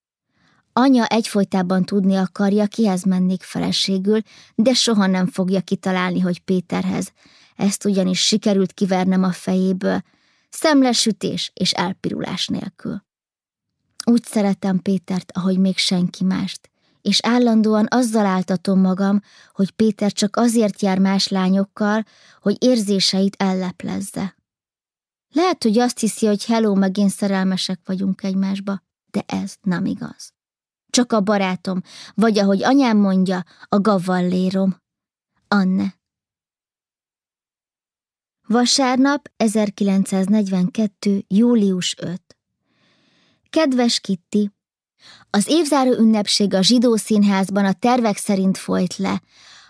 A: Anya egyfolytában tudni akarja, kihez mennék feleségül, de soha nem fogja kitalálni, hogy Péterhez. Ezt ugyanis sikerült kivernem a fejéből, szemlesütés és elpirulás nélkül. Úgy szeretem Pétert, ahogy még senki mást, és állandóan azzal áltatom magam, hogy Péter csak azért jár más lányokkal, hogy érzéseit elleplezze. Lehet, hogy azt hiszi, hogy hello, meg én szerelmesek vagyunk egymásba, de ez nem igaz. Csak a barátom, vagy ahogy anyám mondja, a gavallérom. Anne. Vasárnap 1942. július 5. Kedves Kitti, az évzáró ünnepség a zsidó színházban a tervek szerint folyt le.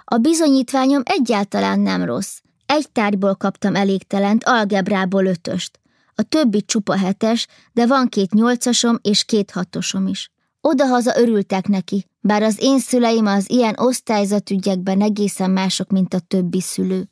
A: A bizonyítványom egyáltalán nem rossz. Egy tárgyból kaptam elégtelent, algebrából ötöst. A többi csupa hetes, de van két nyolcasom és két hatosom is. Odahaza örültek neki, bár az én szüleim az ilyen osztályzatügyekben egészen mások, mint a többi szülő.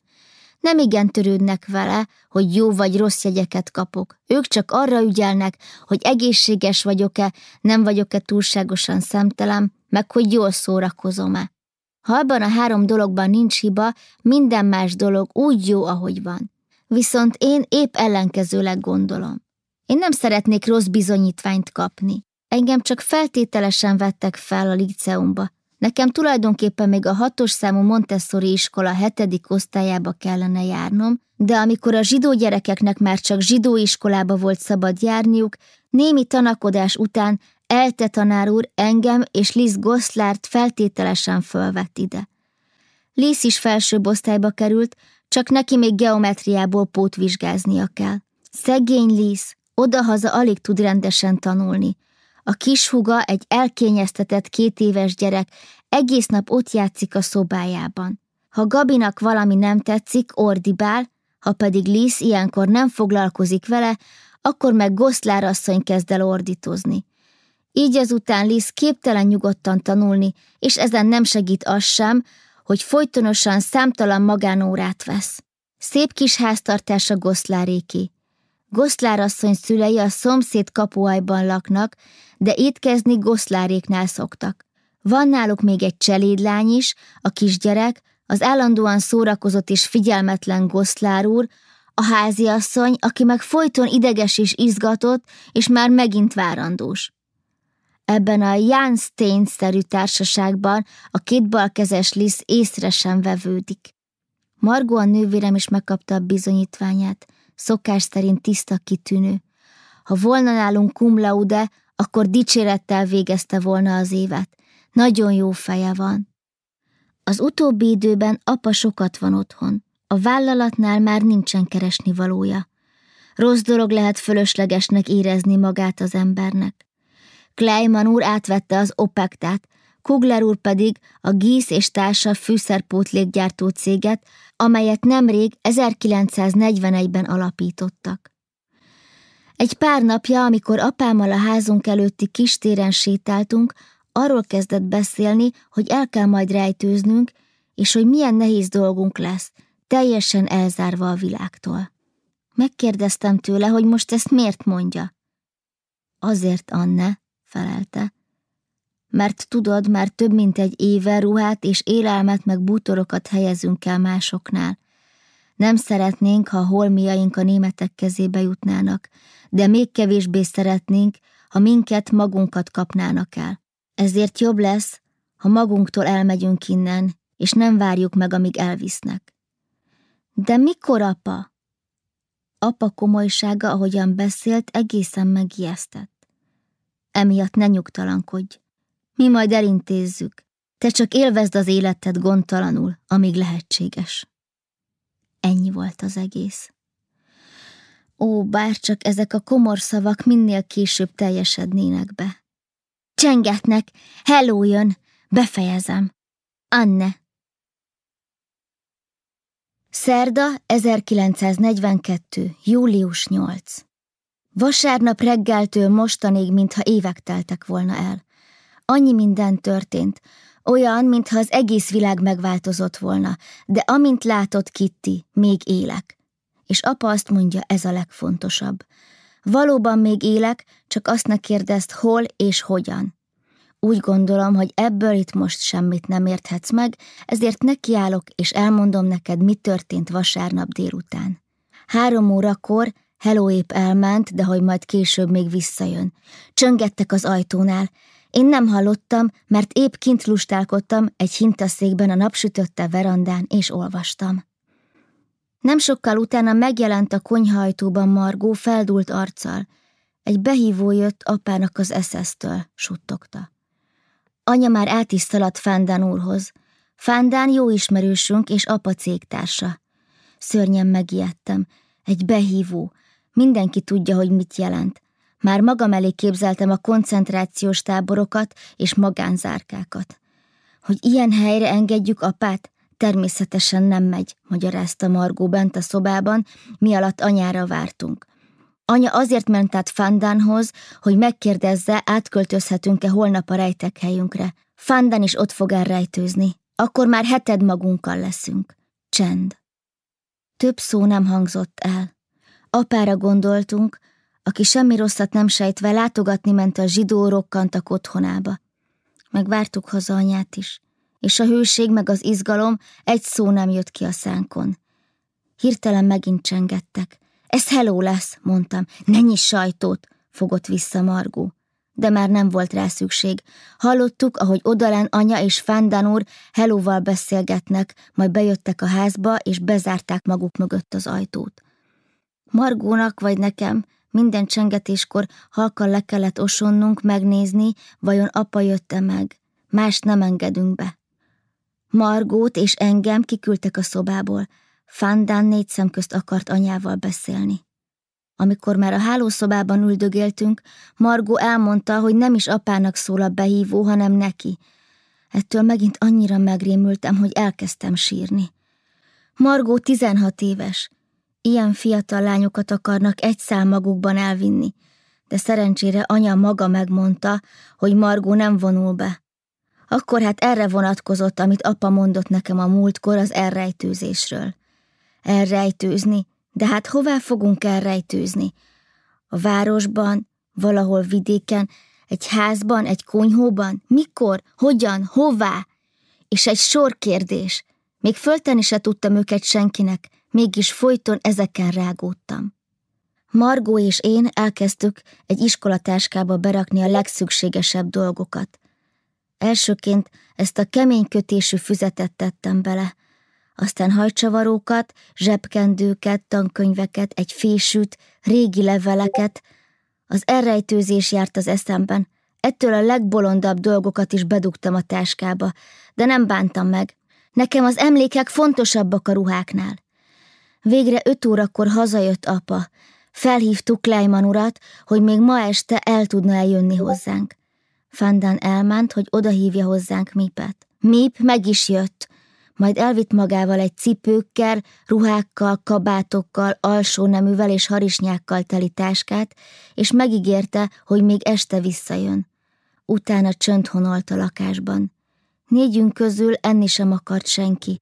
A: Nem igen törődnek vele, hogy jó vagy rossz jegyeket kapok. Ők csak arra ügyelnek, hogy egészséges vagyok-e, nem vagyok-e túlságosan szemtelem, meg hogy jól szórakozom-e. Ha abban a három dologban nincs hiba, minden más dolog úgy jó, ahogy van. Viszont én épp ellenkezőleg gondolom. Én nem szeretnék rossz bizonyítványt kapni. Engem csak feltételesen vettek fel a liceumba. Nekem tulajdonképpen még a hatos számú Montessori iskola hetedik osztályába kellene járnom, de amikor a zsidó gyerekeknek már csak zsidó iskolába volt szabad járniuk, némi tanakodás után Elte tanár úr engem és Liz Goszlárt feltételesen fölvett ide. Liz is felsőbb osztályba került, csak neki még geometriából pótvizsgáznia kell. Szegény Liz, odahaza alig tud rendesen tanulni. A kis huga, egy elkényeztetett két éves gyerek, egész nap ott játszik a szobájában. Ha Gabinak valami nem tetszik, ordibál, ha pedig Liz ilyenkor nem foglalkozik vele, akkor meg Goszlár asszony kezd el ordítozni. Így ezután Liz képtelen nyugodtan tanulni, és ezen nem segít az sem, hogy folytonosan számtalan magánórát vesz. Szép kis háztartás a Goszláréki. Goszlár asszony szülei a szomszéd kapuajban laknak, de étkezni Goszláréknál szoktak. Van náluk még egy cselédlány is, a kisgyerek, az állandóan szórakozott és figyelmetlen Goszlár úr, a háziasszony, aki meg folyton ideges és izgatott, és már megint várandós. Ebben a Jan Stein-szerű társaságban a két balkezes Liz észre sem vevődik. Margó a nővérem is megkapta a bizonyítványát, szokás szerint tiszta kitűnő. Ha volna nálunk cum laude, akkor dicsérettel végezte volna az évet. Nagyon jó feje van. Az utóbbi időben apa sokat van otthon. A vállalatnál már nincsen keresni valója. Rossz dolog lehet fölöslegesnek érezni magát az embernek. Kleiman úr átvette az opektát, Kugler úr pedig a Gísz és társa fűszerpótlékgyártó céget, amelyet nemrég 1941-ben alapítottak. Egy pár napja, amikor apámmal a házunk előtti kistéren sétáltunk, arról kezdett beszélni, hogy el kell majd rejtőznünk, és hogy milyen nehéz dolgunk lesz, teljesen elzárva a világtól. Megkérdeztem tőle, hogy most ezt miért mondja. Azért, Anne, felelte. Mert tudod, már több mint egy éve ruhát és élelmet meg bútorokat helyezünk el másoknál. Nem szeretnénk, ha holmiaink a németek kezébe jutnának, de még kevésbé szeretnénk, ha minket magunkat kapnának el. Ezért jobb lesz, ha magunktól elmegyünk innen, és nem várjuk meg, amíg elvisznek. De mikor, apa? Apa komolysága, ahogyan beszélt, egészen megijesztett. Emiatt ne nyugtalankodj. Mi majd elintézzük. Te csak élvezd az életed gondtalanul, amíg lehetséges. Ennyi volt az egész. Ó, bárcsak ezek a komor szavak minél később teljesednének be. Csengetnek, hello jön, befejezem. Anne. Szerda, 1942. július 8. Vasárnap reggeltől mostanig, mintha évek teltek volna el. Annyi minden történt, olyan, mintha az egész világ megváltozott volna, de amint látott Kitty, még élek. És apa azt mondja, ez a legfontosabb. Valóban még élek, csak azt ne kérdezt, hol és hogyan. Úgy gondolom, hogy ebből itt most semmit nem érthetsz meg, ezért nekiállok, és elmondom neked, mi történt vasárnap délután. Három órakor Hello épp elment, de hogy majd később még visszajön. Csöngettek az ajtónál. Én nem hallottam, mert épp kint lustálkodtam egy hintaszékben a napsütötte verandán, és olvastam. Nem sokkal utána megjelent a konyhajtóban Margó feldult arccal. Egy behívó jött apának az eszesztől, suttogta. Anya már át is szaladt Fándán úrhoz. Fándán jó ismerősünk és apa cégtársa. Szörnyen megijedtem. Egy behívó, Mindenki tudja, hogy mit jelent. Már magam elé képzeltem a koncentrációs táborokat és magánzárkákat. Hogy ilyen helyre engedjük apát, természetesen nem megy, magyarázta Margó bent a szobában, mi alatt anyára vártunk. Anya azért ment át Fandánhoz, hogy megkérdezze, átköltözhetünk-e holnap a rejtek helyünkre. Fandán is ott fog elrejtőzni. Akkor már heted magunkkal leszünk. Csend. Több szó nem hangzott el. Apára gondoltunk, aki semmi rosszat nem sejtve látogatni ment a zsidó rokkantak otthonába. Megvártuk haza anyát is, és a hőség meg az izgalom egy szó nem jött ki a szánkon. Hirtelen megint csengettek. Ez hello lesz, mondtam. Ne nyiss sajtót, fogott vissza Margó. De már nem volt rá szükség. Hallottuk, ahogy odalán anya és Fándan úr helóval beszélgetnek, majd bejöttek a házba, és bezárták maguk mögött az ajtót. Margónak vagy nekem minden csengetéskor halkan le kellett osonnunk, megnézni, vajon apa jötte meg. Más nem engedünk be. Margót és engem kiküldtek a szobából. Fandán négy szem közt akart anyával beszélni. Amikor már a hálószobában üldögéltünk, Margó elmondta, hogy nem is apának szól a behívó, hanem neki. Ettől megint annyira megrémültem, hogy elkezdtem sírni. Margó 16 éves, Ilyen fiatal lányokat akarnak egy szál magukban elvinni, de szerencsére anya maga megmondta, hogy Margó nem vonul be. Akkor hát erre vonatkozott, amit apa mondott nekem a múltkor az elrejtőzésről. Elrejtőzni, de hát hová fogunk elrejtőzni? A városban, valahol vidéken, egy házban, egy konyhóban? Mikor? Hogyan? Hová? És egy sor kérdés. Még föltenni se tudtam őket senkinek, mégis folyton ezeken rágódtam. Margó és én elkezdtük egy iskolatáskába berakni a legszükségesebb dolgokat. Elsőként ezt a kemény kötésű füzetet tettem bele, aztán hajcsavarókat, zsebkendőket, tankönyveket, egy fésűt, régi leveleket. Az elrejtőzés járt az eszemben, ettől a legbolondabb dolgokat is bedugtam a táskába, de nem bántam meg. Nekem az emlékek fontosabbak a ruháknál. Végre öt órakor hazajött apa. Felhívtuk Kleiman urat, hogy még ma este el tudna eljönni hozzánk. Fandan elment, hogy odahívja hozzánk Mipet. Mip meg is jött, majd elvitt magával egy cipőkkel, ruhákkal, kabátokkal, alsó neművel és harisnyákkal teli táskát, és megígérte, hogy még este visszajön. Utána csönd honolt a lakásban. Négyünk közül enni sem akart senki.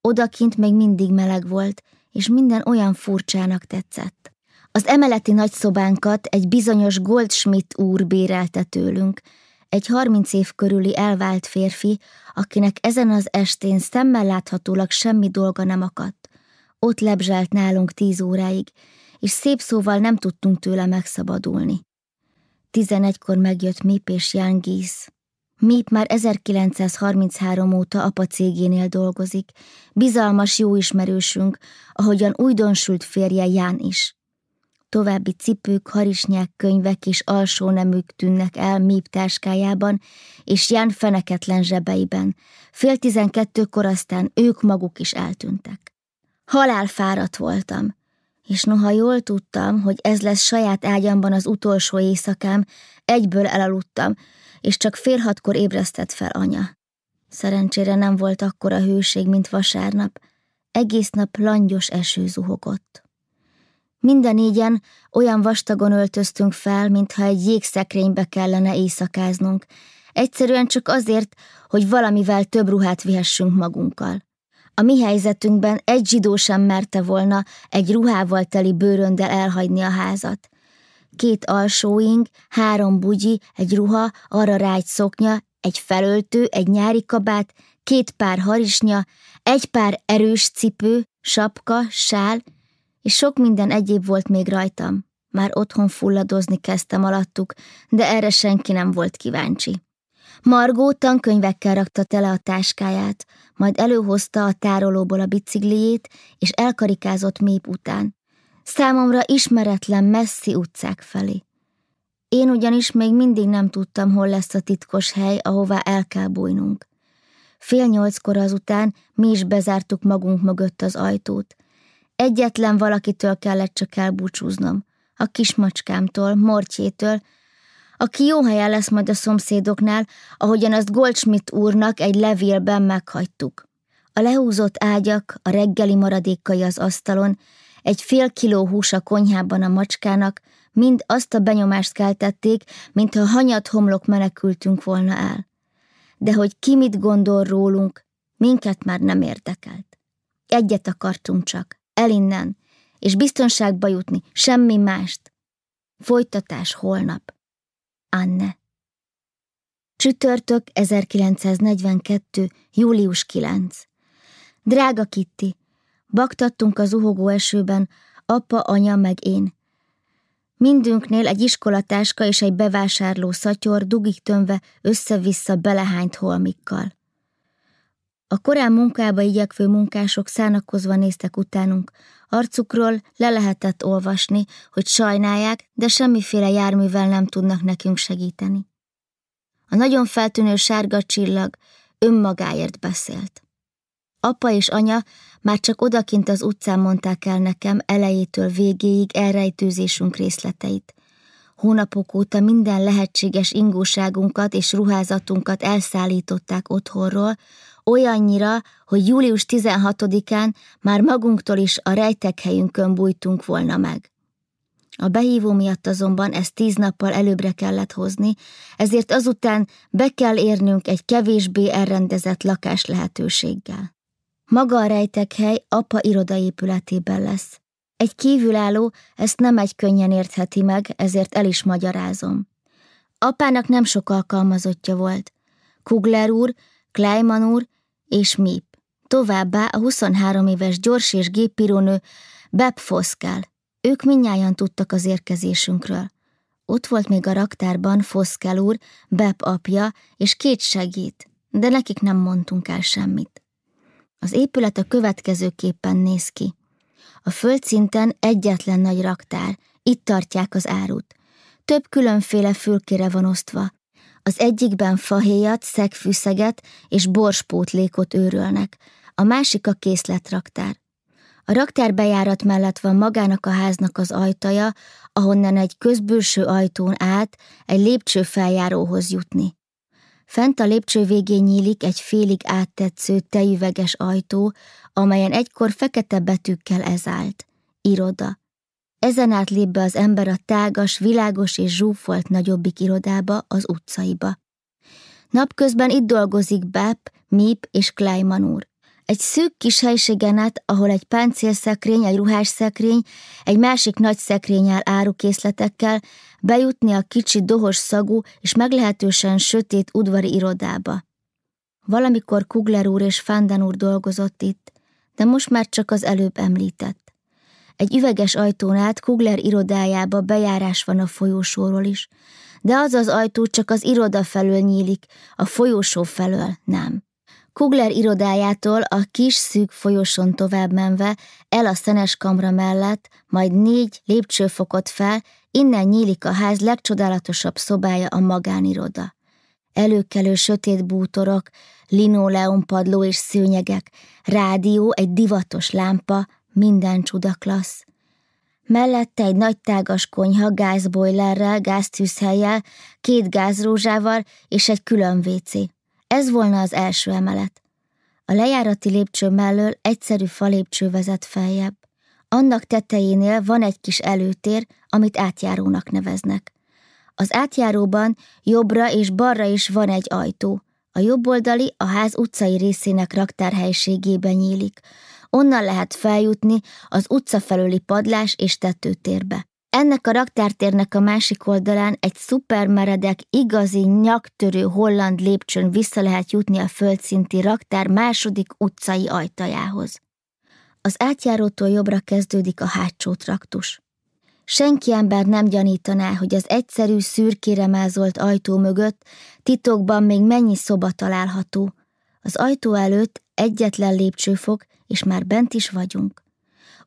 A: Odakint még mindig meleg volt, és minden olyan furcsának tetszett. Az emeleti nagyszobánkat egy bizonyos Goldschmidt úr bérelte tőlünk, egy harminc év körüli elvált férfi, akinek ezen az estén szemmel láthatólag semmi dolga nem akadt. Ott lebzselt nálunk tíz óráig, és szép szóval nem tudtunk tőle megszabadulni. Tizenegykor megjött Mip és Jan Gies. Mip már 1933 óta apa cégénél dolgozik, bizalmas jó ismerősünk, ahogyan újdonsült férje Ján is. További cipők, harisnyák, könyvek és alsó neműk tűnnek el Mip táskájában, és Ján feneketlen zsebeiben. Fél tizenkettőkor aztán ők maguk is eltűntek. Halálfáradt voltam, és noha jól tudtam, hogy ez lesz saját ágyamban az utolsó éjszakám, egyből elaludtam, és csak fél hatkor ébresztett fel anya. Szerencsére nem volt akkora hőség, mint vasárnap, egész nap langyos eső zuhogott. Minden négyen olyan vastagon öltöztünk fel, mintha egy jégszekrénybe kellene éjszakáznunk, egyszerűen csak azért, hogy valamivel több ruhát vihessünk magunkkal. A mi helyzetünkben egy zsidó sem merte volna egy ruhával teli bőröndel elhagyni a házat két alsóing, három bugyi, egy ruha, arra rá szoknya, egy felöltő, egy nyári kabát, két pár harisnya, egy pár erős cipő, sapka, sál, és sok minden egyéb volt még rajtam. Már otthon fulladozni kezdtem alattuk, de erre senki nem volt kíváncsi. Margó tankönyvekkel rakta tele a táskáját, majd előhozta a tárolóból a bicikliét, és elkarikázott mép után számomra ismeretlen messzi utcák felé. Én ugyanis még mindig nem tudtam, hol lesz a titkos hely, ahová el kell bújnunk. Fél nyolckor azután mi is bezártuk magunk mögött az ajtót. Egyetlen valakitől kellett csak elbúcsúznom. A kismacskámtól, Mortjétől, aki jó helyen lesz majd a szomszédoknál, ahogyan azt Goldschmidt úrnak egy levélben meghagytuk. A lehúzott ágyak, a reggeli maradékai az asztalon, egy fél kiló hús a konyhában a macskának, mind azt a benyomást keltették, mintha hanyat homlok menekültünk volna el. De hogy ki mit gondol rólunk, minket már nem érdekelt. Egyet akartunk csak, elinnen, és biztonságba jutni, semmi mást. Folytatás holnap. Anne. Csütörtök 1942. július 9. Drága Kitti, baktattunk az uhogó esőben, apa, anya meg én. Mindünknél egy iskolatáska és egy bevásárló szatyor dugik tömve össze-vissza belehányt holmikkal. A korán munkába igyekvő munkások szánakozva néztek utánunk, arcukról le lehetett olvasni, hogy sajnálják, de semmiféle járművel nem tudnak nekünk segíteni. A nagyon feltűnő sárga csillag önmagáért beszélt. Apa és anya már csak odakint az utcán mondták el nekem elejétől végéig elrejtőzésünk részleteit. Hónapok óta minden lehetséges ingóságunkat és ruházatunkat elszállították otthonról, olyannyira, hogy július 16-án már magunktól is a rejtekhelyünkön bújtunk volna meg. A behívó miatt azonban ezt tíz nappal előbbre kellett hozni, ezért azután be kell érnünk egy kevésbé elrendezett lakás lehetőséggel. Maga a rejtekhely apa irodaépületében lesz. Egy kívülálló ezt nem egy könnyen értheti meg, ezért el is magyarázom. Apának nem sok alkalmazottja volt. Kugler úr, Kleiman úr és Mip. Továbbá a 23 éves gyors és gépírónő Beb Foszkál. Ők minnyáján tudtak az érkezésünkről. Ott volt még a raktárban Foszkel úr, Beb apja és két segít, de nekik nem mondtunk el semmit. Az épület a következőképpen néz ki. A földszinten egyetlen nagy raktár, itt tartják az árut. Több különféle fülkére van osztva. Az egyikben fahéjat, szegfűszeget és borspótlékot őrölnek, a másik a készletraktár. A raktár bejárat mellett van magának a háznak az ajtaja, ahonnan egy közbülső ajtón át egy lépcsőfeljáróhoz jutni. Fent a lépcső végén nyílik egy félig áttetsző tejüveges ajtó, amelyen egykor fekete betűkkel ez állt. Iroda. Ezen át lép be az ember a tágas, világos és zsúfolt nagyobbik irodába, az utcaiba. Napközben itt dolgozik Bep, Mip és Kleiman úr. Egy szűk kis helységen át, ahol egy páncélszekrény, egy ruhásszekrény, egy másik nagy szekrény áll árukészletekkel, bejutni a kicsi dohos szagú és meglehetősen sötét udvari irodába. Valamikor Kugler úr és Fanden úr dolgozott itt, de most már csak az előbb említett. Egy üveges ajtón át Kugler irodájába bejárás van a folyósóról is, de az az ajtó csak az iroda felől nyílik, a folyósó felől nem. Kugler irodájától a kis szűk folyosón tovább menve, el a szenes kamra mellett, majd négy lépcsőfokot fel, innen nyílik a ház legcsodálatosabb szobája a magániroda. Előkelő sötét bútorok, padló és szőnyegek, rádió, egy divatos lámpa, minden csudaklassz. Mellette egy nagy tágas konyha gázbojlerrel, gáztűzhelyjel, két gázrózsával és egy külön vécé. Ez volna az első emelet. A lejárati lépcső mellől egyszerű falépcső vezet feljebb. Annak tetejénél van egy kis előtér, amit átjárónak neveznek. Az átjáróban jobbra és balra is van egy ajtó. A jobboldali a ház utcai részének raktárhelységében nyílik. Onnan lehet feljutni az utca felüli padlás és tetőtérbe. Ennek a raktártérnek a másik oldalán egy szupermeredek, igazi nyaktörő holland lépcsőn vissza lehet jutni a földszinti raktár második utcai ajtajához. Az átjárótól jobbra kezdődik a hátsó traktus. Senki ember nem gyanítaná, hogy az egyszerű, szürkére mázolt ajtó mögött titokban még mennyi szoba található. Az ajtó előtt egyetlen lépcsőfok, és már bent is vagyunk.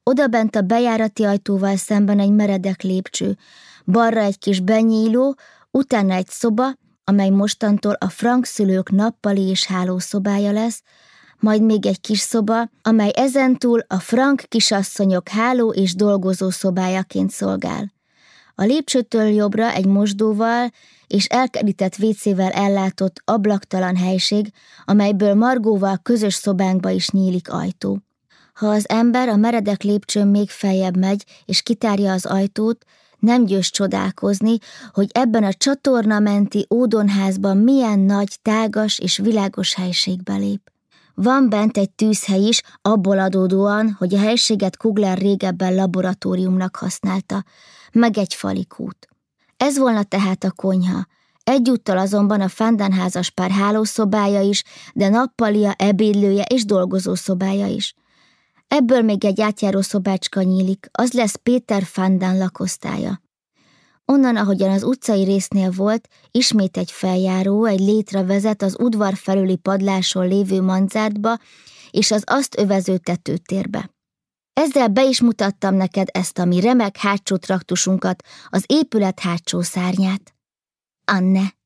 A: Oda bent a bejárati ajtóval szemben egy meredek lépcső, balra egy kis benyíló, utána egy szoba, amely mostantól a frank szülők nappali és hálószobája lesz, majd még egy kis szoba, amely ezentúl a frank kisasszonyok háló és dolgozó szobájaként szolgál. A lépcsőtől jobbra egy mosdóval és elkerített vécével ellátott ablaktalan helység, amelyből Margóval közös szobánkba is nyílik ajtó. Ha az ember a meredek lépcsőn még feljebb megy, és kitárja az ajtót, nem győz csodálkozni, hogy ebben a csatornamenti ódonházban milyen nagy, tágas és világos helységbe lép. Van bent egy tűzhely is, abból adódóan, hogy a helységet Kugler régebben laboratóriumnak használta, meg egy falikút. Ez volna tehát a konyha, Egyúttal azonban a Fandenházas pár hálószobája is, de nappalia, ebédlője és dolgozószobája is. Ebből még egy átjáró szobácska nyílik, az lesz Péter Fandán lakosztálya. Onnan, ahogyan az utcai résznél volt, ismét egy feljáró, egy létre vezet az udvar felüli padláson lévő manzártba és az azt övező tetőtérbe. Ezzel be is mutattam neked ezt a mi remek hátsó traktusunkat, az épület hátsó szárnyát. Anne